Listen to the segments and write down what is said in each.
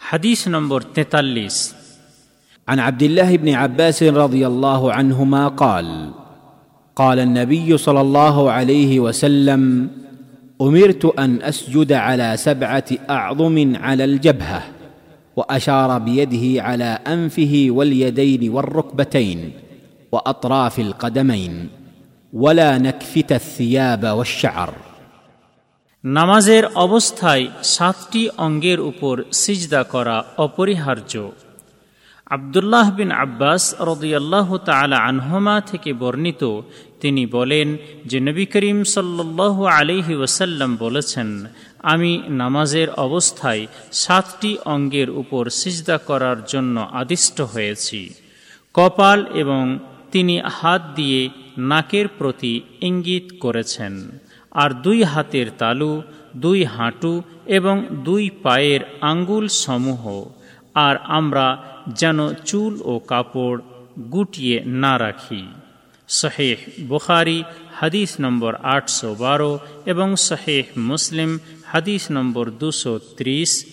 حديث نمبر 43 عن عبد الله بن عباس رضي الله عنهما قال قال النبي صلى الله عليه وسلم أمرت أن أسجد على سبعة أعظم على الجبهة وأشار بيده على أنفه واليدين والركبتين وأطراف القدمين ولا نكفت الثياب والشعر. নামাজের অবস্থায় সাতটি অঙ্গের উপর সিজদা করা অপরিহার্য। আবদুল্লাহ বিন আব্বাস রদিয়াল্লাহ তালা আনহমা থেকে বর্ণিত, তিনি বলেন যে নবী করিম সাল্লাহ আলিহি ওসাল্লাম বলেছেন, আমি নামাজের অবস্থায় সাতটি অঙ্গের উপর সিজদা করার জন্য আদিষ্ট হয়েছি। কপাল এবং তিনি হাত দিয়ে নাকের প্রতি ইঙ্গিত করেছেন। আর দুই হাতের তালু, দুই হাঁটু এবং দুই পায়ের আঙ্গুল সমূহ। আর আমরা যেন চুল ও কাপড় গুটিয়ে না রাখি। শহেহ বুখারি, হাদিস নম্বর আটশো বারো এবং শহেহ মুসলিম, হাদিস নম্বর দুশো ত্রিশ,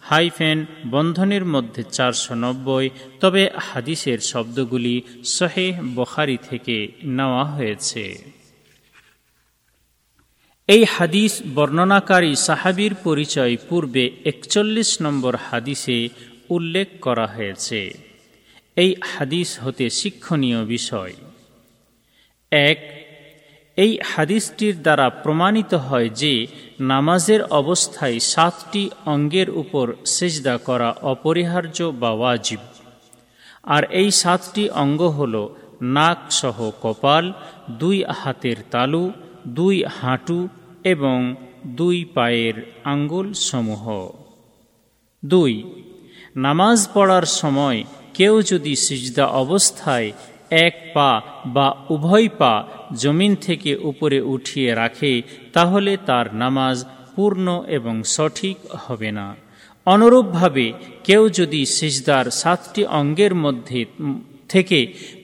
হাইফেন বন্ধনের মধ্যে চারশো নব্বই। তবে হাদিসের শব্দগুলি শহেহ বখারি থেকে নেওয়া হয়েছে। এই হাদিস বর্ণনাকারী সাহাবির পরিচয় পূর্বে একচল্লিশ নম্বর হাদিসে উল্লেখ করা হয়েছে। এই হাদিস হতে শিক্ষণীয় বিষয়। এক, এই হাদিসটির দ্বারা প্রমাণিত হয় যে নামাজের অবস্থায় সাতটি অঙ্গের উপর সেজদা করা অপরিহার্য বা ওয়াজিব। আর এই সাতটি অঙ্গ হল নাক সহ কপাল, দুই হাতের তালু, দুই হাঁটু এবং দুই পায়ের আঙ্গুল সমূহ দুই, নামাজ পড়ার সময় কেউ যদি সিজদা অবস্থায় এক পা বা উভয় পা জমিন থেকে উপরে উঠিয়ে রাখে, তাহলে তার নামাজ পূর্ণ এবং সঠিক হবে না। অনুরূপভাবে কেউ যদি সিজদার সাতটি অঙ্গের মধ্যে থেকে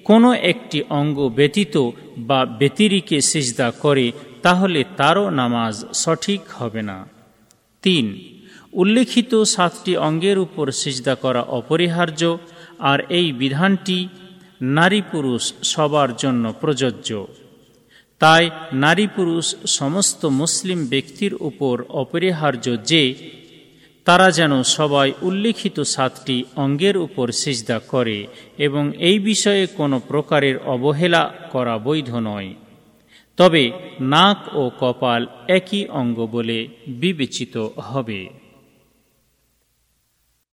কোনো একটি অঙ্গ ব্যতীত বা ব্যতিরিকে সিজদা করে, তাহলে তারও নামাজ সঠিক হবে না। তিন, উল্লেখিত সাতটি অঙ্গের উপর সিজদা করা অপরিহার্য, আর এই বিধানটি নারী পুরুষ সবার জন্য প্রযোজ্য। তাই নারী পুরুষ সমস্ত মুসলিম ব্যক্তির উপর অপরিহার্য যে তারা যেন সবাই উল্লিখিত সাতটি অঙ্গের উপর সিজদা করে এবং এই বিষয়ে কোনো প্রকারের অবহেলা করা বৈধ নয়। তবে নাক ও কপাল একই অঙ্গ বলে বিবেচিত হবে।